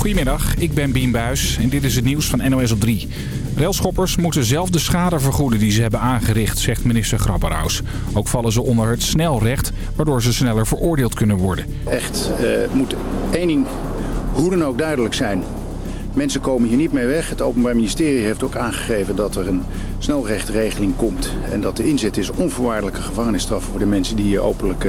Goedemiddag, ik ben Bien Buis en dit is het nieuws van NOS op 3. Railschoppers moeten zelf de schade vergoeden die ze hebben aangericht, zegt minister Grapperhaus. Ook vallen ze onder het snelrecht, waardoor ze sneller veroordeeld kunnen worden. Echt, uh, moet één ding hoe dan ook duidelijk zijn. Mensen komen hier niet mee weg. Het Openbaar Ministerie heeft ook aangegeven dat er een snelrechtregeling komt. En dat de inzet is onvoorwaardelijke gevangenisstraffen voor de mensen die hier openlijk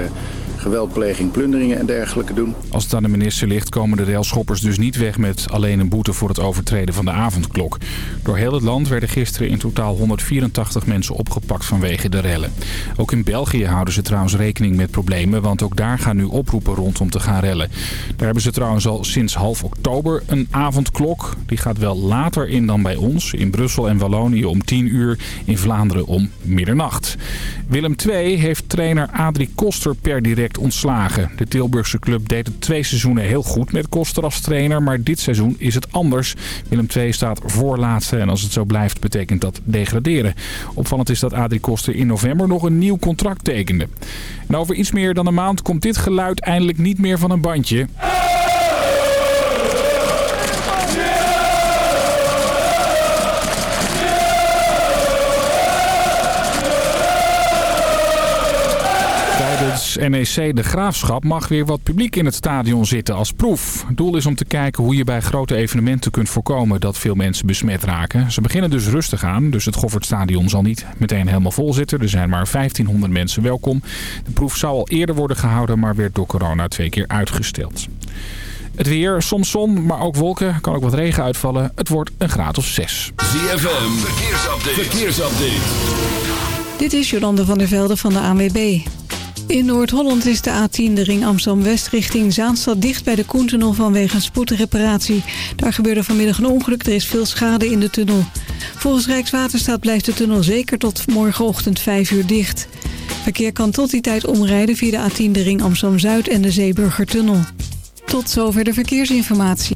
geweldpleging, plunderingen en dergelijke doen. Als het aan de minister ligt komen de railschoppers dus niet weg met alleen een boete voor het overtreden van de avondklok. Door heel het land werden gisteren in totaal 184 mensen opgepakt vanwege de rellen. Ook in België houden ze trouwens rekening met problemen, want ook daar gaan nu oproepen rond om te gaan rellen. Daar hebben ze trouwens al sinds half oktober een avondklok. Die gaat wel later in dan bij ons, in Brussel en Wallonië om 10 uur, in Vlaanderen om middernacht. Willem II heeft trainer Adrie Koster per direct ontslagen. De Tilburgse club deed het twee seizoenen heel goed met Koster als trainer, maar dit seizoen is het anders. Willem II staat voorlaatste en als het zo blijft betekent dat degraderen. Opvallend is dat Adrie Koster in november nog een nieuw contract tekende. En over iets meer dan een maand komt dit geluid eindelijk niet meer van een bandje. NEC De Graafschap mag weer wat publiek in het stadion zitten als proef. Het doel is om te kijken hoe je bij grote evenementen kunt voorkomen dat veel mensen besmet raken. Ze beginnen dus rustig aan, dus het Goffertstadion zal niet meteen helemaal vol zitten. Er zijn maar 1500 mensen welkom. De proef zou al eerder worden gehouden, maar werd door corona twee keer uitgesteld. Het weer, soms zon, maar ook wolken. Kan ook wat regen uitvallen. Het wordt een graad of 6. ZFM, verkeersupdate. verkeersupdate. Dit is Jolande van der Velde van de ANWB. In Noord-Holland is de A10 de ring Amsterdam-West richting Zaanstad dicht bij de Koentunnel vanwege een spoedreparatie. Daar gebeurde vanmiddag een ongeluk, er is veel schade in de tunnel. Volgens Rijkswaterstaat blijft de tunnel zeker tot morgenochtend 5 uur dicht. Verkeer kan tot die tijd omrijden via de A10 de ring Amsterdam-Zuid en de Zeeburgertunnel. Tot zover de verkeersinformatie.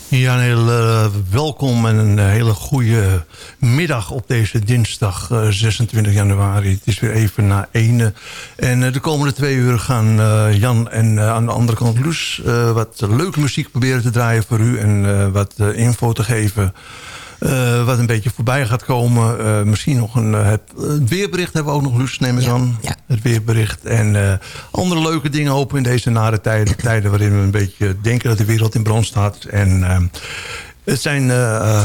Ja, een heel eh, welkom en een hele goede middag op deze dinsdag eh, 26 januari. Het is weer even na ene. En eh, de komende twee uur gaan eh, Jan en eh, aan de andere kant Loes... eh, wat leuke muziek proberen te draaien voor u... en eh, wat eh, info te geven Eh, wat een beetje voorbij gaat komen. Eh, misschien nog een eh, het, het weerbericht hebben we ook nog, Luus, neem ik aan. Het weerbericht. En andere leuke dingen hopen in deze nare tijden. Tijden waarin we een beetje denken dat de wereld in brand staat. En eh, het zijn eh,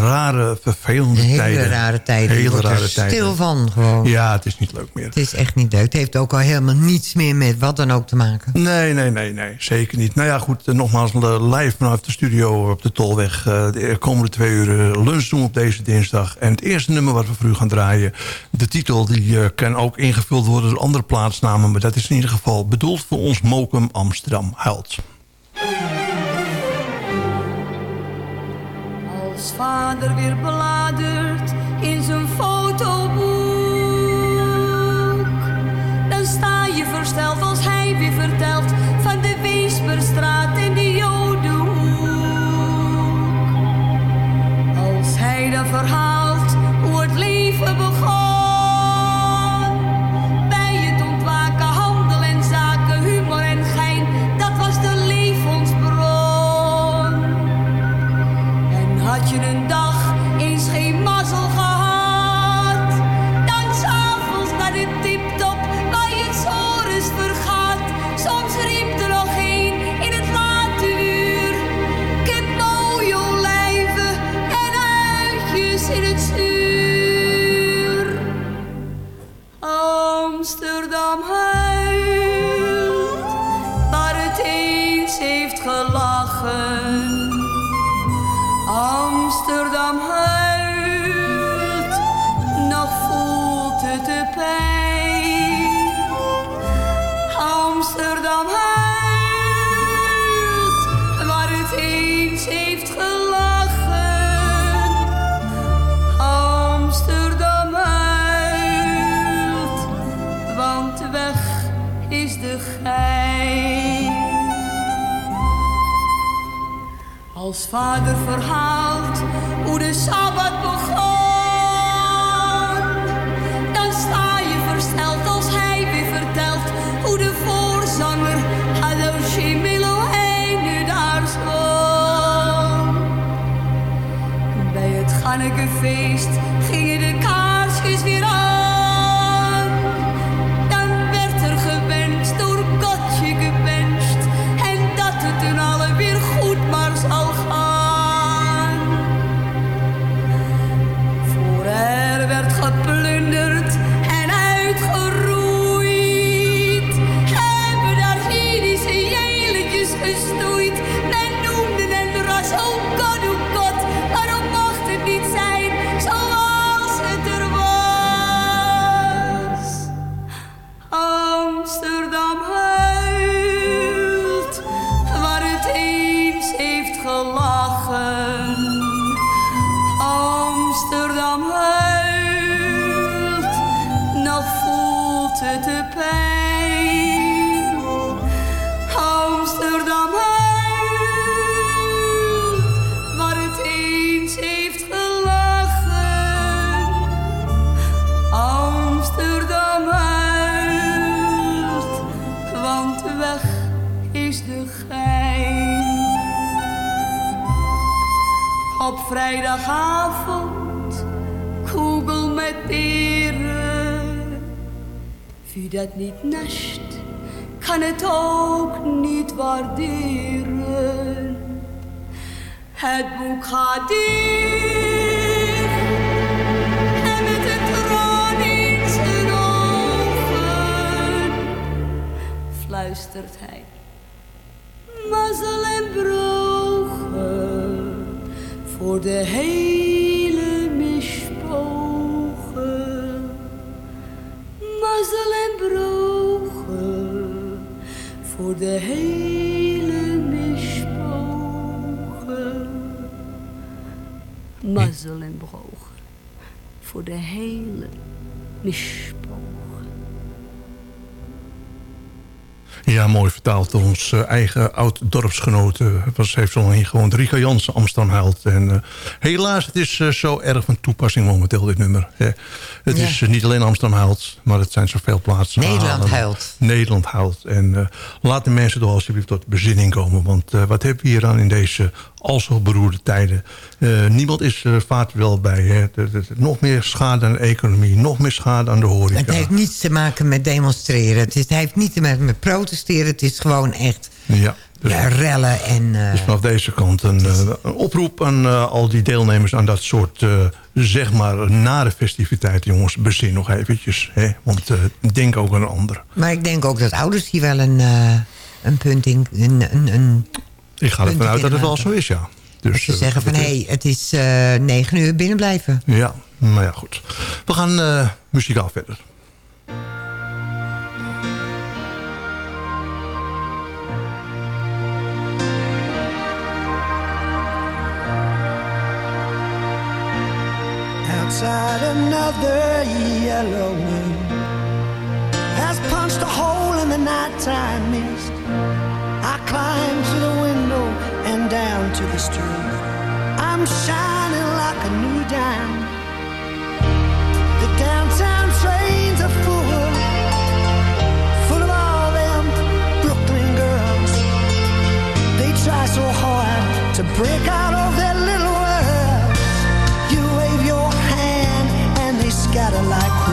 rare, vervelende Hele tijden. rare tijden. Hele wordt er rare tijden. stil van gewoon. Ja, het is niet leuk meer. Het is echt niet leuk. Het heeft ook al helemaal niets meer met wat dan ook te maken. Nee, nee, nee, nee, zeker niet. Nou ja, goed, eh, nogmaals eh, live vanuit de studio op de Tolweg. De komende twee uur lunch doen op deze dinsdag. En het eerste nummer wat we voor u gaan draaien... de titel die kan ook ingevuld worden door andere plaatsnamen... maar dat is in ieder geval bedoeld voor ons Mokum Amsterdam huilt. Vader weer bladert de hele Ja, mooi vertaald door ons eh, eigen oud-dorpsgenoot. was, heeft zo lang hier gewoond. Rika Jansen, Amsterdam-Huilt. En eh, helaas, het is eh, zo erg van toepassing momenteel, dit nummer. het Ja. is niet alleen Amsterdam-Huilt, maar het zijn zoveel plaatsen. Nederland huilt. Nederland huilt. En laat de mensen toch alsjeblieft tot bezinning komen. Want wat hebben we hier aan in deze al zo beroerde tijden? Niemand is er vaart wel bij. Hè. Nog meer schade aan de economie. Nog meer schade aan de horeca. Het heeft niets te maken met demonstreren. Het, is, het heeft niet te maken met protesteren. Het is gewoon echt Ja, dus, ja, rellen en... eh, dus vanaf deze kant een, eh, een oproep aan eh, al die deelnemers aan dat soort, eh, zeg maar, nare festiviteiten. Jongens, bezin nog eventjes. Hè? Want eh, denk ook aan een ander. Maar ik denk ook dat ouders hier wel een, eh, een punt in... Een, een, een Ik ga ervan uit dat het wel zo is, ja. Dus, Dat ze eh, zeggen van, hé, hey, het is eh, negen uur binnen blijven. Ja, maar ja, goed. We gaan eh, muzikaal verder. Outside another yellow moon has punched a hole in the nighttime mist. I climb to the window and down to the street. I'm shining like a new dime. The downtown trains are full, full of all them Brooklyn girls. They try so hard to break out of their gotta like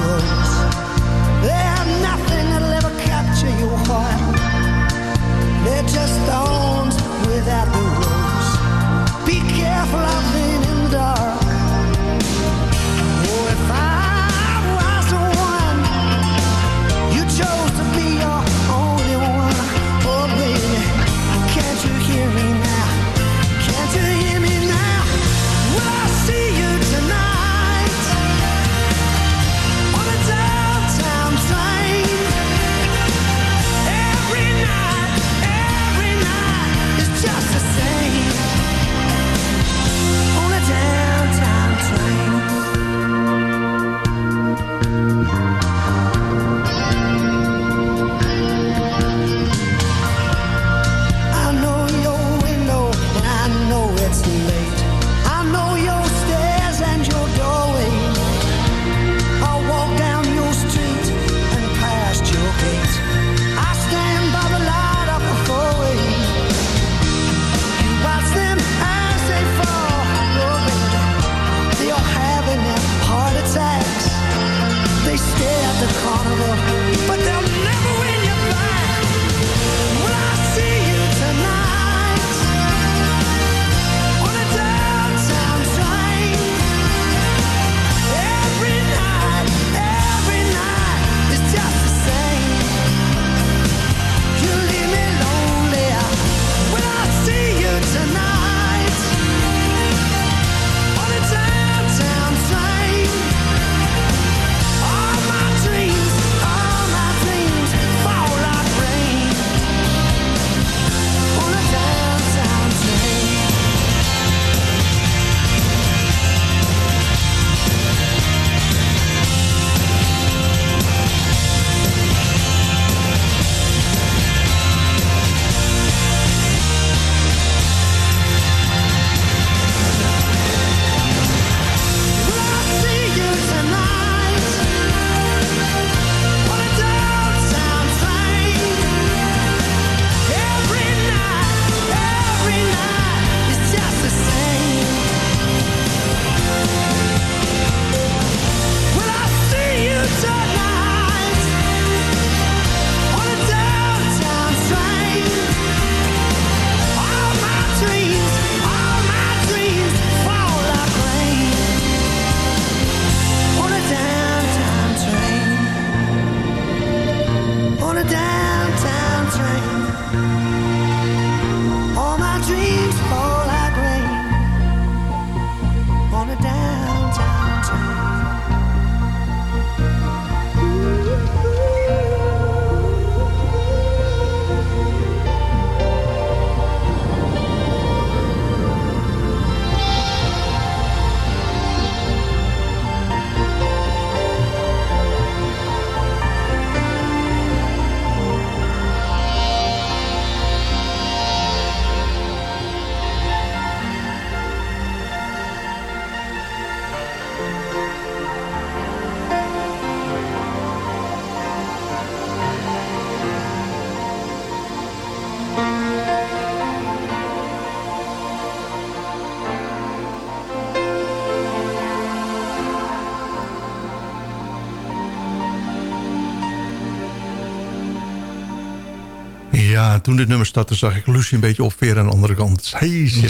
toen dit nummer startte zag ik Lucie een beetje opveren aan de andere kant.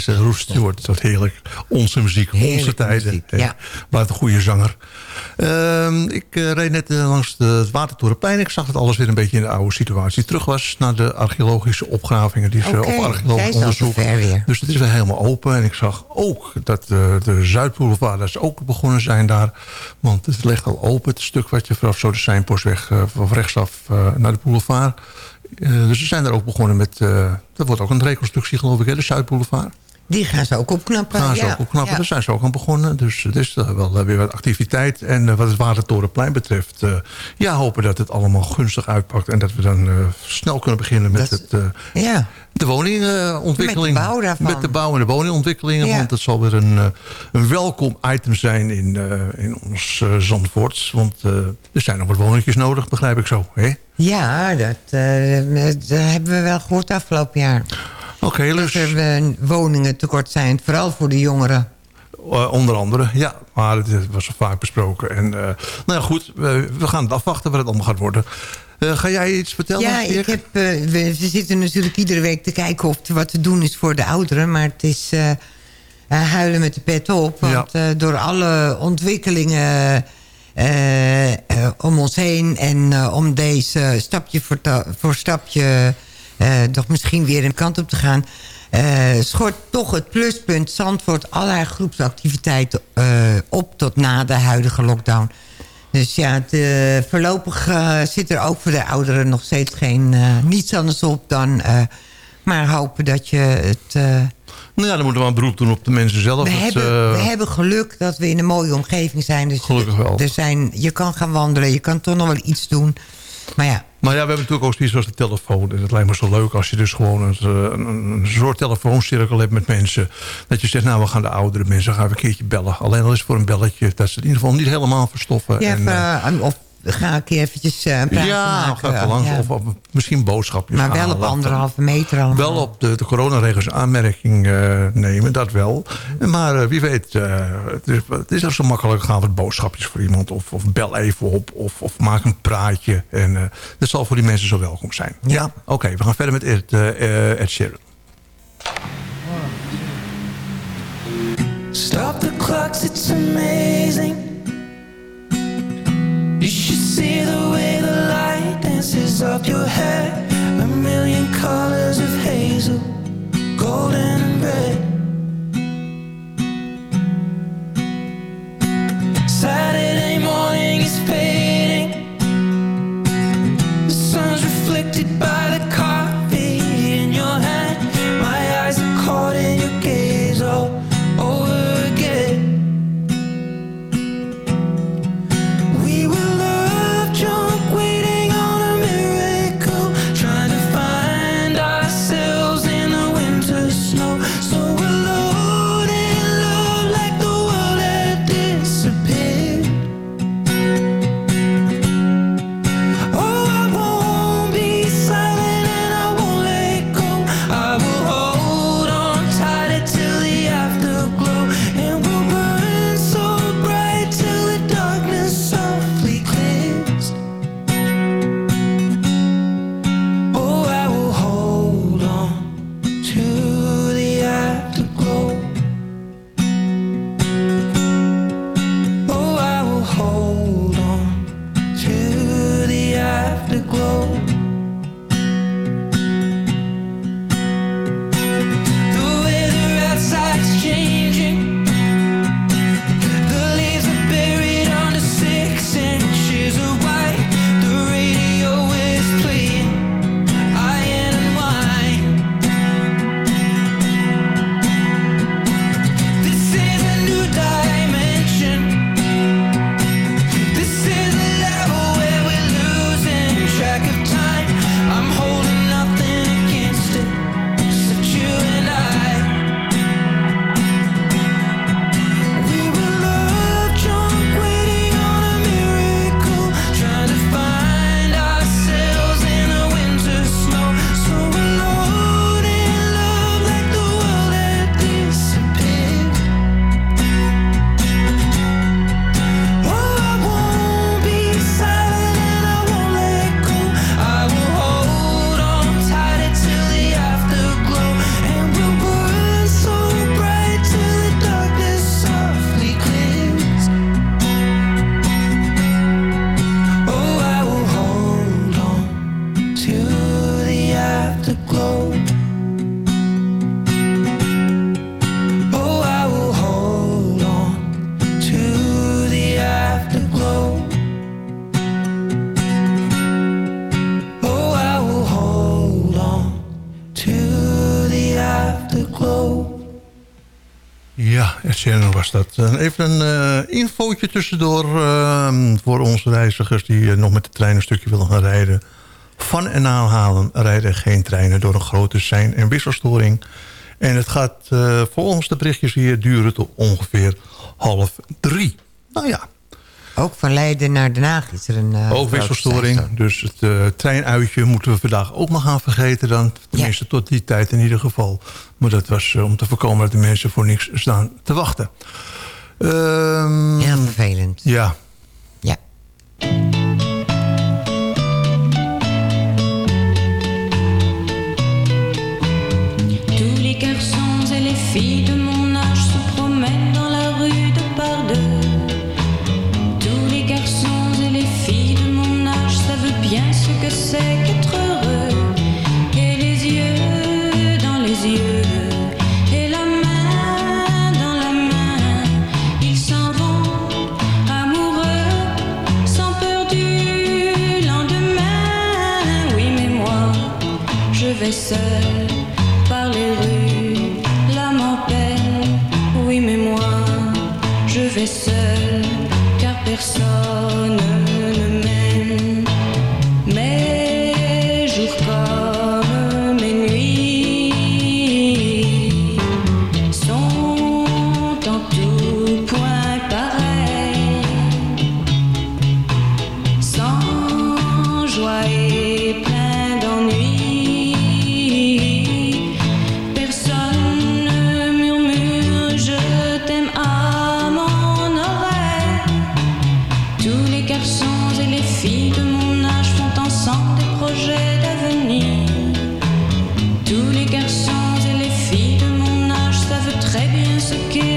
Een Roes Stewart. Dat heerlijk. Onze muziek, onze tijden. muziek, ja. Wat een goede zanger. Ehm, ik eh, reed net eh, langs de, het Watertorenplein. Ik zag dat alles weer een beetje in de oude situatie terug was... naar de archeologische opgravingen die ze of archeologisch onderzoek. Dus het is weer helemaal open. En ik zag ook dat de, de Zuidboulevard dat ze ook begonnen zijn daar. Want het ligt al open, het stuk wat je vanaf zo de Seinpostweg... eh, van rechtsaf eh, naar de boulevard. Dus ze zijn daar ook begonnen met... eh dat wordt ook een reconstructie geloof ik, hè, de Zuidboulevard. Die gaan ze ook opknappen. Gaan ze ja. ook opknappen. Ja. Daar zijn ze ook aan begonnen. Dus het is eh, wel eh, weer wat activiteit. En eh, wat het Watertorenplein betreft... eh, ja, hopen dat het allemaal gunstig uitpakt. En dat we dan snel kunnen beginnen met Dat- het, Ja. de woningontwikkeling. Met de bouw daarvan. Met de bouw en de woningontwikkelingen. Ja. Want dat zal weer een, een welkom item zijn in, in ons eh Zandvoort. Want er zijn nog wat woningjes nodig, begrijp ik zo. hè? Ja, dat, dat hebben we wel gehoord afgelopen jaar. Oké, Dat dus er eh, woningen tekort zijn, vooral voor de jongeren. eh, onder andere. Ja, maar het was al vaak besproken. En eh, nou ja, goed. we we gaan het afwachten wat het allemaal gaat worden. Ga jij iets vertellen? Ja, ik heb, we, zitten natuurlijk iedere week te kijken of er wat te doen is voor de ouderen. Maar het is huilen met de pet op. Want door alle ontwikkelingen om ons heen... en om deze stapje voor, voor stapje toch misschien weer een kant op te gaan... eh, schort toch het pluspunt Zandvoort allerlei groepsactiviteiten eh, op tot na de huidige lockdown. Dus ja, het, eh, voorlopig eh, zit er ook voor de ouderen nog steeds geen, eh, niets anders op dan... eh, maar hopen dat je het... eh, Nou ja, dan moeten we een beroep doen op de mensen zelf. we, hebben, eh, we hebben geluk dat we in een mooie omgeving zijn. Dus Gelukkig wel. Er zijn, je kan gaan wandelen, je kan toch nog wel iets doen. Maar ja, Maar ja, we hebben natuurlijk ook zoiets als de telefoon. En het lijkt me zo leuk als je dus gewoon een, een, een soort telefooncirkel hebt met mensen. Dat je zegt, nou, we gaan de oudere mensen gaan we een keertje bellen. Alleen al is het voor een belletje. Dat ze het in ieder geval niet helemaal verstoffen. ja en, eh, eh, ga ik eventjes eh, een praatje ja, maken. langs. Ja. Of, of misschien boodschapjes maar wel op anderhalve meter allemaal. Wel op de, de coronaregels aanmerking eh, nemen, dat wel. Maar eh, wie weet, eh, het, is, het is ook zo makkelijk. Gaan wat boodschapjes voor iemand. Of, of bel even op. Of, of maak een praatje. En eh, dat zal voor die mensen zo welkom zijn. Ja, oké. we gaan verder met Ed, eh, eh, Ed Sheeran. Stop the clocks, it's amazing. You should see the way the light dances up your hair. A million colors of hazel, golden and red. Saturday Even een eh infootje tussendoor eh, voor onze reizigers... die eh, nog met de trein een stukje willen gaan rijden. Van en aanhalen rijden geen treinen door een grote sein- en wisselstoring. En het gaat eh, volgens de berichtjes hier duren tot ongeveer half drie. Nou ja, Ook van Leiden naar Den Haag is er een... eh, ook wisselstoring. Dus het treinuitje moeten we vandaag ook maar gaan vergeten dan. Tenminste tot die tijd in ieder geval. Maar dat was om te voorkomen dat de mensen voor niks staan te wachten. Ehm, Heel vervelend. Ja. Ja. Tous les garçons et les filles de par les rues, l'âme en peine. Oui, mais moi, je vais again.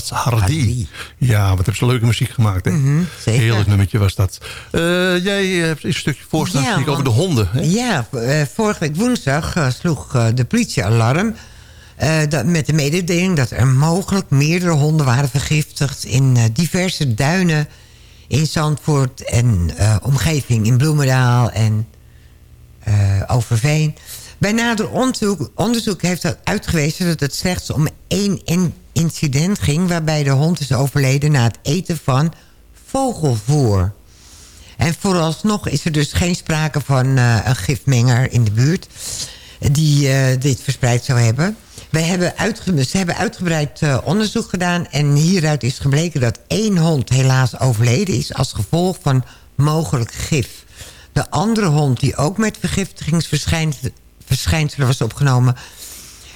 Hardy. Ja, wat heb ze leuke muziek gemaakt. Hè? Mhm, zeker. Heerlijk nummertje was dat. Eh, jij hebt een stukje voorstaan Ja, over de honden. Hè? Ja, eh, vorige week woensdag eh, sloeg de politie alarm... dat, met de mededeling dat er mogelijk meerdere honden waren vergiftigd... in diverse duinen in Zandvoort en omgeving in Bloemendaal en Overveen. Bij nader onderzoek, onderzoek heeft dat uitgewezen dat het slechts om één in- incident ging... waarbij de hond is overleden na het eten van vogelvoer. En vooralsnog is er dus geen sprake van eh, een gifmenger in de buurt... die eh, dit verspreid zou hebben. Wij hebben ze hebben uitgebreid eh, onderzoek gedaan... en hieruit is gebleken dat één hond helaas overleden is... als gevolg van mogelijk gif. De andere hond die ook met vergiftigingsverschijnselen was opgenomen...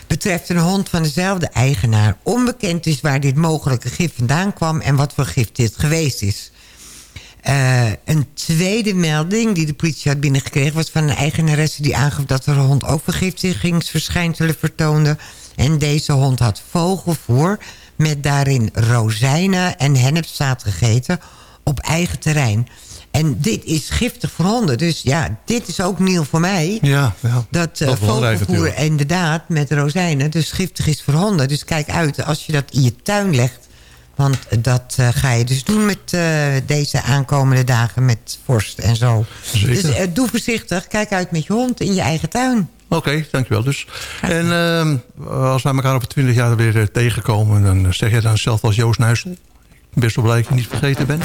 betreft een hond van dezelfde eigenaar. Onbekend is waar dit mogelijke gif vandaan kwam... en wat voor gif dit geweest is. Eh, een tweede melding die de politie had binnengekregen... was van een eigenaresse die aangaf dat de hond ook vergiftigingsverschijnselen vertoonde. En deze hond had vogelvoer met daarin rozijnen en hennepzaad gegeten op eigen terrein. En dit is giftig voor honden. Dus ja, dit is ook nieuw voor mij. Ja, ja. Dat uh, belangrijk vogelvoer inderdaad met rozijnen dus giftig is voor honden. Dus kijk uit als je dat in je tuin legt. Want dat eh, ga je dus doen met eh, deze aankomende dagen met vorst en zo. Zeker. Dus eh, doe voorzichtig. Kijk uit met je hond in je eigen tuin. Oké, dankjewel dus. En ehm, als wij elkaar over twintig jaar weer eh, tegenkomen... dan eh, zeg je dan zelf als Joost Nuisel. Best wel blij dat je niet vergeten bent.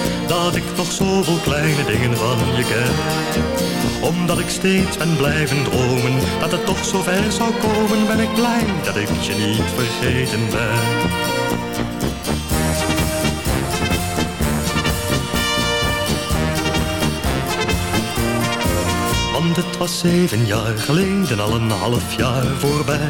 Dat ik nog zoveel kleine dingen van je ken. Omdat ik steeds ben blijven dromen, dat het toch zo ver zou komen, ben ik blij dat ik je niet vergeten ben. Want het was zeven jaar geleden, al een half jaar voorbij.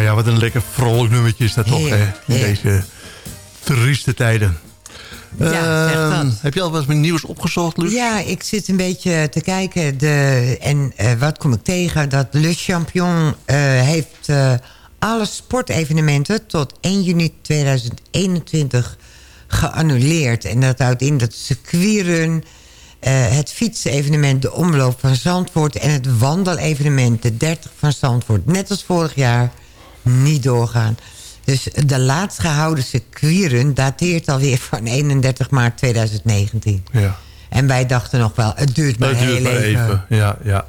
Ja, ja, wat een lekker vrolijk nummertje is dat toch, hè? In deze trieste tijden. Ja, zeg dat. Ehm, Heb je al wat met nieuws opgezocht, Luc? Ja, ik zit een beetje te kijken. De, en eh, wat kom ik tegen? Dat Le Champion eh, heeft eh, alle sportevenementen tot 1 juni 2021 geannuleerd. En dat houdt in dat circuitrun, het fietsevenement, de omloop van Zandvoort... en het wandelevenement, de 30 van Zandvoort, net als vorig jaar, niet doorgaan. Dus de laatst gehouden circuitrun dateert alweer van 31 maart 2019. Ja. En wij dachten nog wel, het duurt maar heel duurt maar even. even. Ja, ja.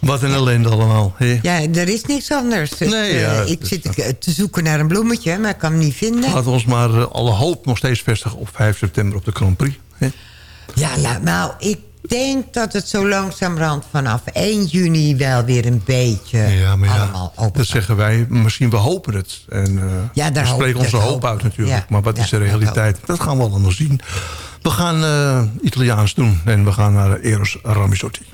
Wat een ellende allemaal. Ja, er is niks anders. Dus, Nee, eh, ik zit eh, te zoeken naar een bloemetje, maar ik kan hem niet vinden. We ons maar eh, alle hoop nog steeds vestigen op 5 september op de Grand Prix. Ja, nou, ik denk dat het zo langzamerhand vanaf 1 juni wel weer een beetje Ja, maar ja, allemaal open dat zeggen wij. Misschien we hopen het. En Ja, daar we spreken onze hoop uit natuurlijk. Ja, Maar wat is de realiteit? Dat gaan we allemaal zien. We gaan eh, Italiaans doen. En we gaan naar Eros Ramazzotti.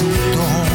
you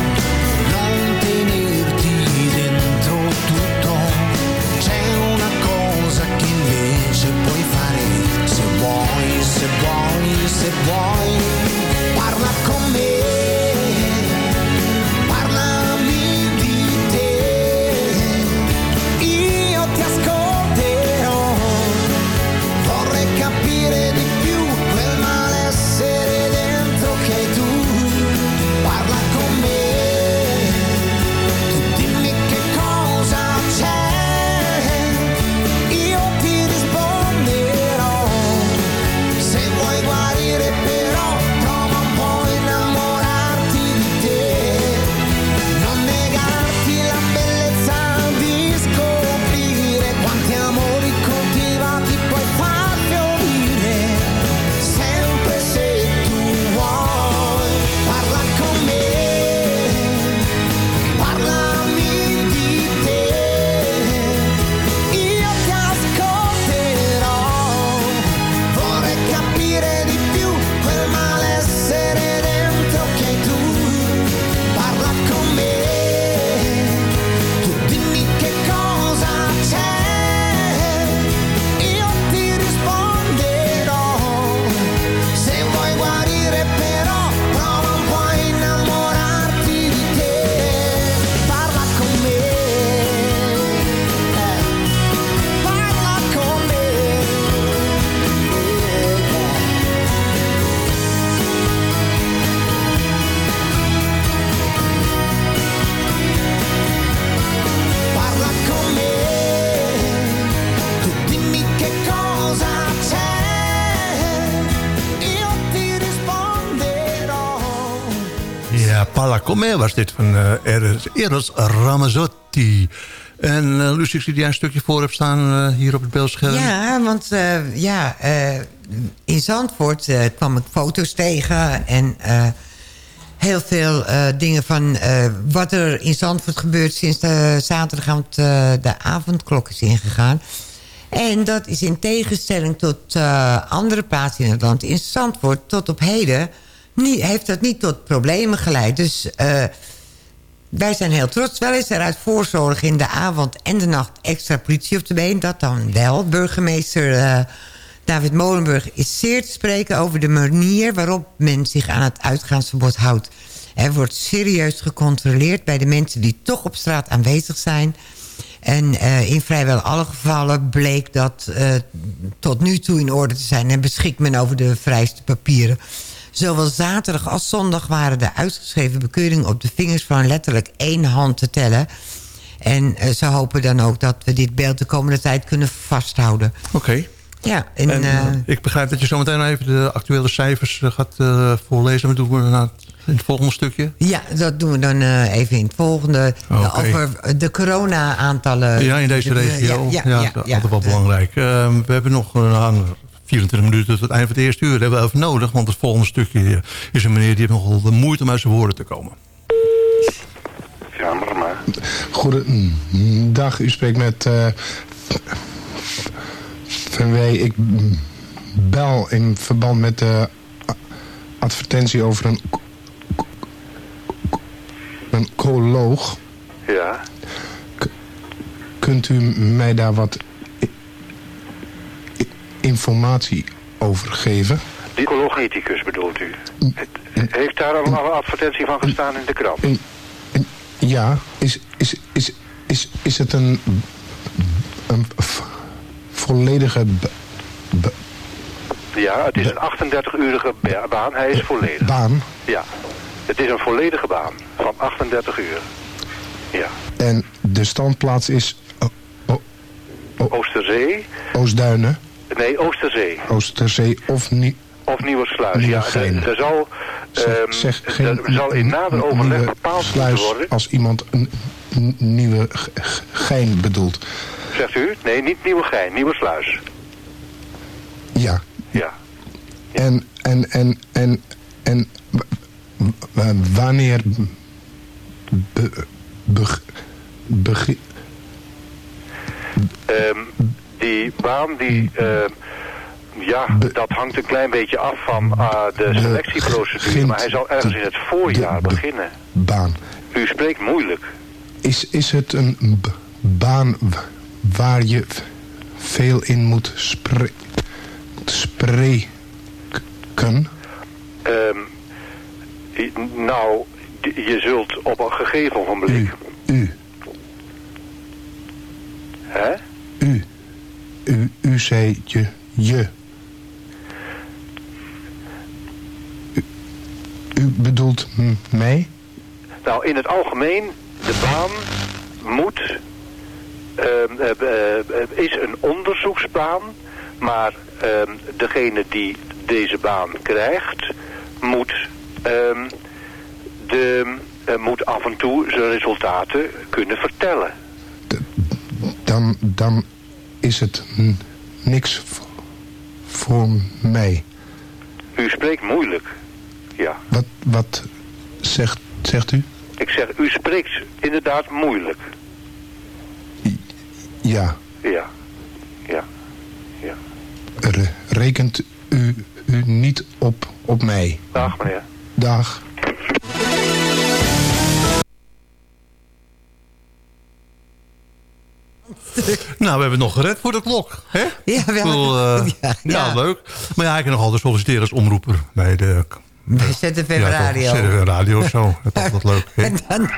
Alla Come was dit van eh, Eros, Ramazzotti. En uh, Lucie, ik zie jij een stukje voor hebt staan eh, hier op het beeldscherm. Ja, want eh, ja, eh, in Zandvoort eh, kwam ik foto's tegen... en eh, heel veel eh, dingen van eh, wat er in Zandvoort gebeurt... sinds de zaterdagavond eh, de avondklok is ingegaan. En dat is in tegenstelling tot eh, andere plaatsen in het land... in Zandvoort tot op heden heeft dat niet tot problemen geleid. Dus... eh, wij zijn heel trots. Wel is er uit voorzorg in de avond en de nacht extra politie op de been. Dat dan wel. Burgemeester eh, David Molenburg is zeer te spreken over de manier waarop men zich aan het uitgaansverbod houdt. Er wordt serieus gecontroleerd bij de mensen die toch op straat aanwezig zijn. En eh, in vrijwel alle gevallen bleek dat tot nu toe in orde te zijn... en beschikt men over de vrijste papieren. Zowel zaterdag als zondag waren de uitgeschreven bekeuringen... op de vingers van letterlijk één hand te tellen. En eh, ze hopen dan ook dat we dit beeld de komende tijd kunnen vasthouden. Oké. Ja, en, En, eh, eh, ik begrijp dat je zometeen even de actuele cijfers gaat voorlezen. Maar doen we na, in het volgende stukje. ja, dat doen we dan even in het volgende. Over de corona-aantallen. Ja, in deze regio. Ja, Ja, ja, dat altijd wel belangrijk. Eh, we hebben nog eh, 24 minuten tot het einde van het eerste uur. Hebben we even nodig. Want het volgende stukje is een meneer die heeft nogal de moeite om uit zijn woorden te komen. Ja, maar maar. Goedendag, u spreekt met eh Van Wee. Ik bel in verband met de advertentie over een, een kooloog. Ja. Kunt u mij daar wat informatie over geven? Bedoelt u? Heeft daar al een advertentie van gestaan in de krant? Ja, is, is, is, is, is het een, een volledige Ja, het is een 38-urige ba- baan. Hij is volledig. baan? Ja. Het is een volledige baan van 38 uur. Ja. En de standplaats is Oosterzee? Oostduinen, Nee, Oosterzee. Oosterzee of niet. Of Nieuwersluis. Ja, er, zal, ehm, zeg geen er zal in nader overleg nieuwe bepaald sluis worden. als iemand een nieuwe gein bedoelt. Zegt u? Nee, niet Nieuwegein, Nieuwersluis. Ja. Ja. En, en, en, en, en wanneer be, Ehm, die baan, die, ehm, ja, dat hangt een klein beetje af van ah, de selectieprocedure. Maar hij zal ergens in het voorjaar beginnen. baan. U spreekt moeilijk. Is, is het een baan waar je veel in moet spre spreken? I- nou, je zult op een gegeven ogenblik... U. Hè? U. U, u zei je. Je. U, u bedoelt mij? Nou, in het algemeen, de baan moet... ehm, eh, eh, eh, is een onderzoeksbaan, maar ehm, degene die deze baan krijgt, moet, ehm, de, eh, moet af en toe zijn resultaten kunnen vertellen. Dan, dan is het niks voor mij. U spreekt moeilijk. Ja. Wat, wat zegt, zegt u? Ik zeg, u spreekt inderdaad moeilijk. Ja. Ja. Ja. Ja. Re- rekent u, u niet op, op mij? Dag meneer. Dag. Nou, we hebben het nog gered voor de klok. Hè? Ja, Ik bedoel, eh, ja, ja, ja. leuk. Maar ja, ik kan nog altijd solliciteren als omroeper bij de... Bij ZFM Radio. ZFM Radio of zo. Dat is altijd leuk. hè? En dan...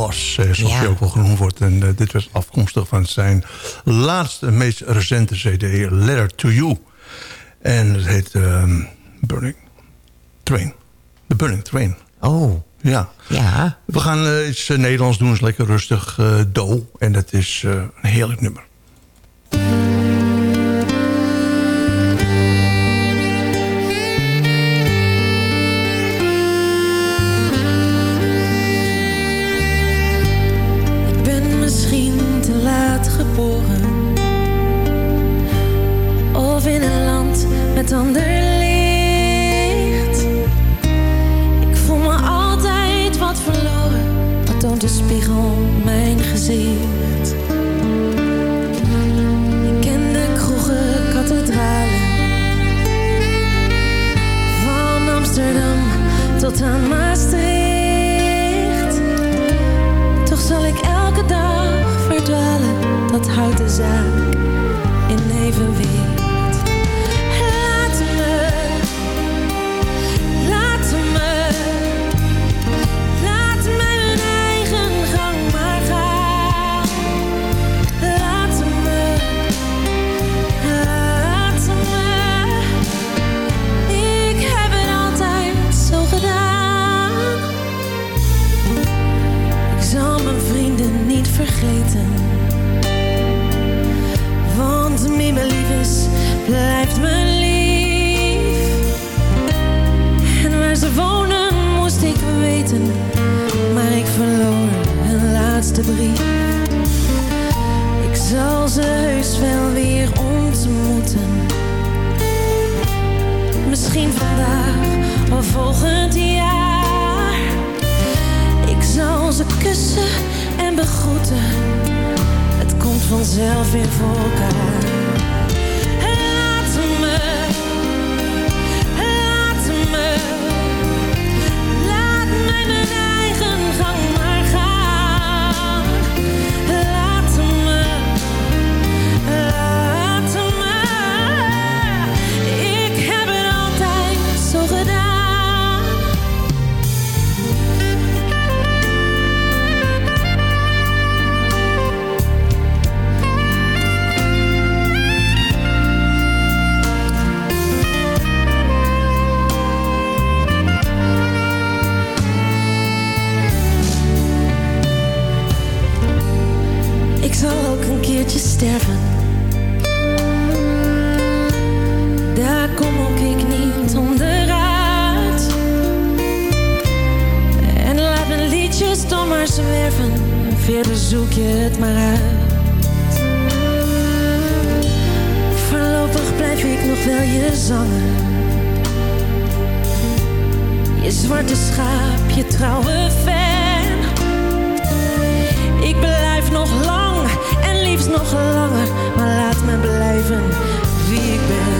oftewel eh, zoals Ja. hij ook wel genoemd wordt. En eh, dit was afkomstig van zijn laatste, meest recente cd, Letter to You. En het heet ehm, Burning Train. The Burning Train. Oh. Ja. Ja. We gaan eh, iets Nederlands doen, is lekker rustig, Do. En dat is een heerlijk nummer. Keertje sterven. Daar kom ook ik niet onderuit. En laat mijn liedjes dan maar zwerven. Verder zoek je het maar uit. Voorlopig blijf ik nog wel je zanger. Je zwarte schaap, je trouwe fan. Ik blijf nog lang liefst nog langer, maar laat me blijven wie ik ben.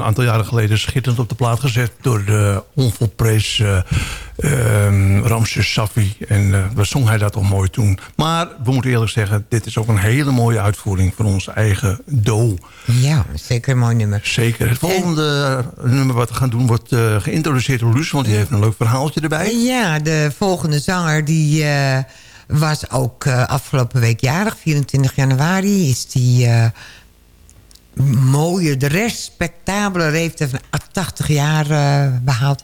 Een aantal jaren geleden schitterend op de plaat gezet... door de onvolprees eh ehm, Ramses Safi. En eh wat zong hij dat toch mooi toen. Maar we moeten eerlijk zeggen... dit is ook een hele mooie uitvoering van onze eigen Do. Ja, zeker een mooi nummer. Zeker. Het volgende nummer wat we gaan doen wordt eh, geïntroduceerd door Luus... want die heeft een leuk verhaaltje erbij. Ja, de volgende zanger die eh, was ook eh, afgelopen week jarig. 24 januari is die eh, mooie, de respectabele leeftijd van 80 jaar eh, behaald.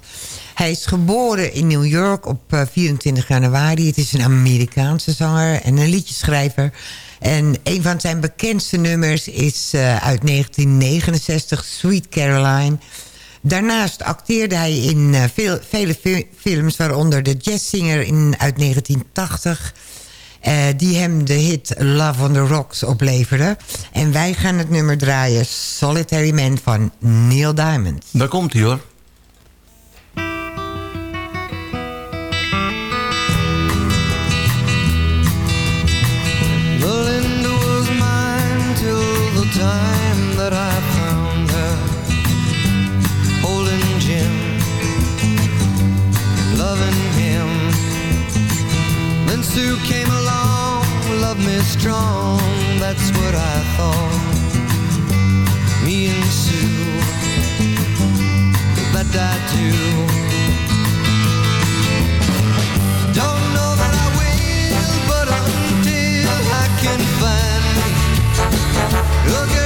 Hij is geboren in New York op eh, 24 januari. Het is een Amerikaanse zanger en een liedjeschrijver. En een van zijn bekendste nummers is eh, uit 1969, Sweet Caroline. Daarnaast acteerde hij in eh, veel, vele fi- films, waaronder The Jazzsinger in, uit 1980... eh, die hem de hit Love on the Rocks opleverde. En wij gaan het nummer draaien Solitary Man van Neil Diamond. Daar komt hij hoor. Strong, that's what I thought. Me and Sue, but I do. Don't know that I will, but until I can find a girl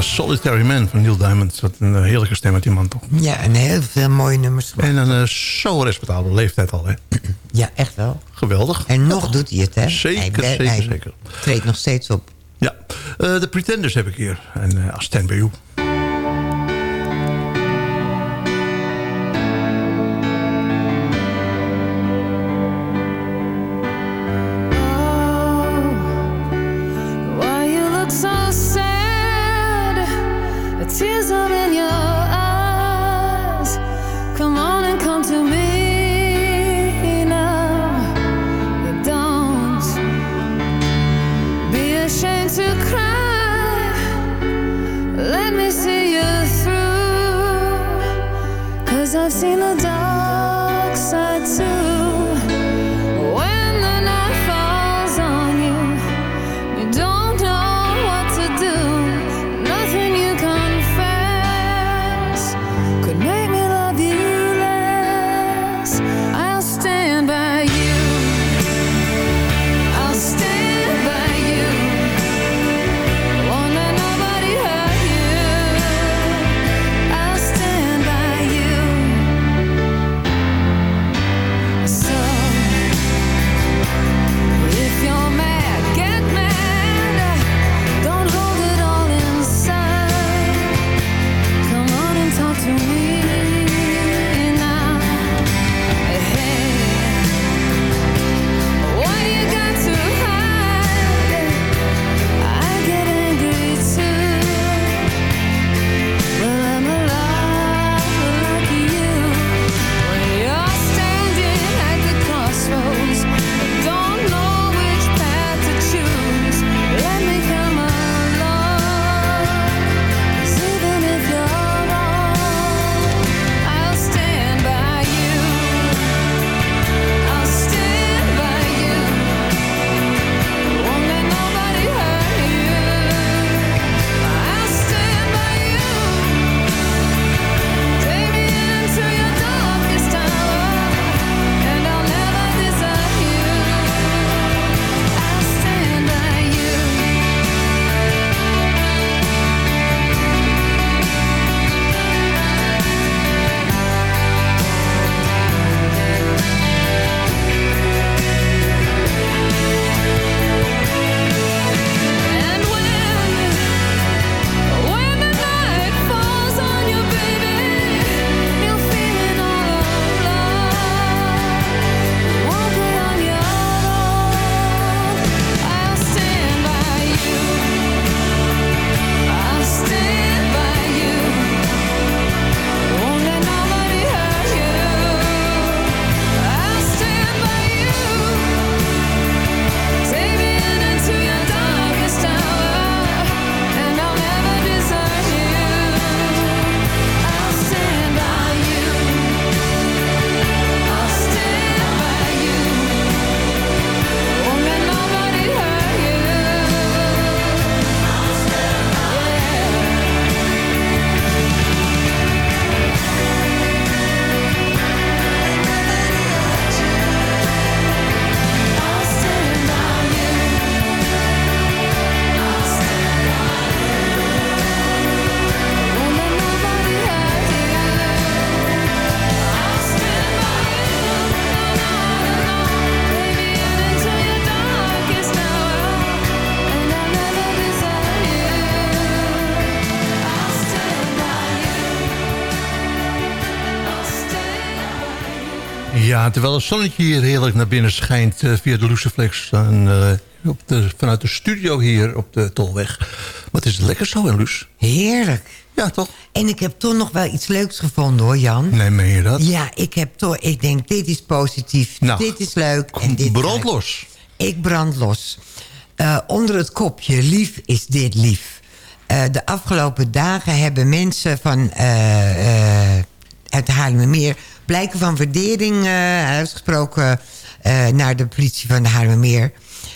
Ja, Solitary Man van Neil Diamond. Wat een eh, heerlijke stem met die man toch. Ja, en heel veel mooie nummers. En een eh, zo respectabele leeftijd al, hè? Ja, echt wel. Geweldig. En nog doet hij het, hè? Zeker, hij, zeker, hij zeker. treedt nog steeds op. Ja, Eh, de Pretenders heb ik hier. En eh, als Stand By You. Ja, terwijl het zonnetje hier heerlijk naar binnen schijnt eh, via de Luciflex. En, eh, op de, vanuit de studio hier op de Tolweg. Wat is het lekker zo, hè, Luus? Heerlijk. Ja, toch? En ik heb toch nog wel iets leuks gevonden hoor, Jan. Nee, meen je dat? Ja, ik heb toch... Ik denk, dit is positief, Nou, dit is leuk. En dit brand los. Ik brand los. Eh, onder het kopje lief is dit lief. De afgelopen dagen hebben mensen van eh, uit Haarlemmermeer... blijken van waardering eh, uitgesproken eh, naar de politie van de Haarlemmermeer.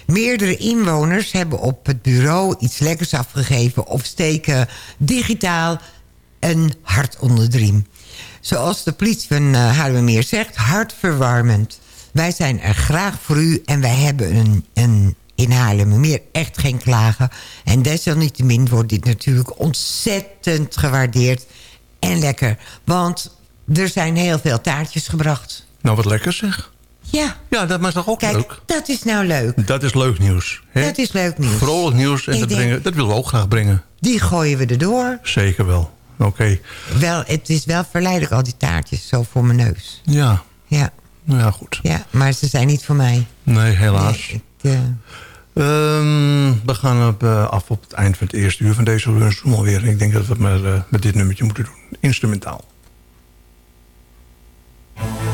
Meerdere inwoners hebben op het bureau iets lekkers afgegeven... of steken digitaal een hart onder de riem. Zoals de politie van uh, Haarlemmermeer zegt, hartverwarmend. Wij zijn er graag voor u en wij hebben een, een, in Haarlemmermeer echt geen klagen. En desalniettemin wordt dit natuurlijk ontzettend gewaardeerd en lekker. Want er zijn heel veel taartjes gebracht. Nou, wat lekker zeg. Ja. Ja, dat is toch ook Kijk, leuk? dat is nou leuk. Dat is leuk nieuws. Hè? Dat is leuk nieuws. Vrolijk nieuws en dat, denk- brengen, dat willen we ook graag brengen. Die gooien we erdoor. Zeker wel. Oké. Wel, het is wel verleidelijk, al die taartjes, zo voor mijn neus. Ja. Ja. Nou ja, goed. Ja, maar ze zijn niet voor mij. Nee, helaas. Nee, ik, eh, Ehm, we gaan op, eh, af op het eind van het eerste uur van deze lunchroom alweer. Ik denk dat we het met, eh, met dit nummertje moeten doen. Instrumentaal. Thank you.